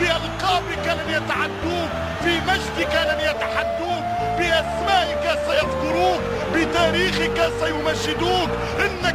بألقابك لن يتعدوك في مجدك لن يتحدوك بأسمائك سيذكروك بتاريخك سيمجدوك. إن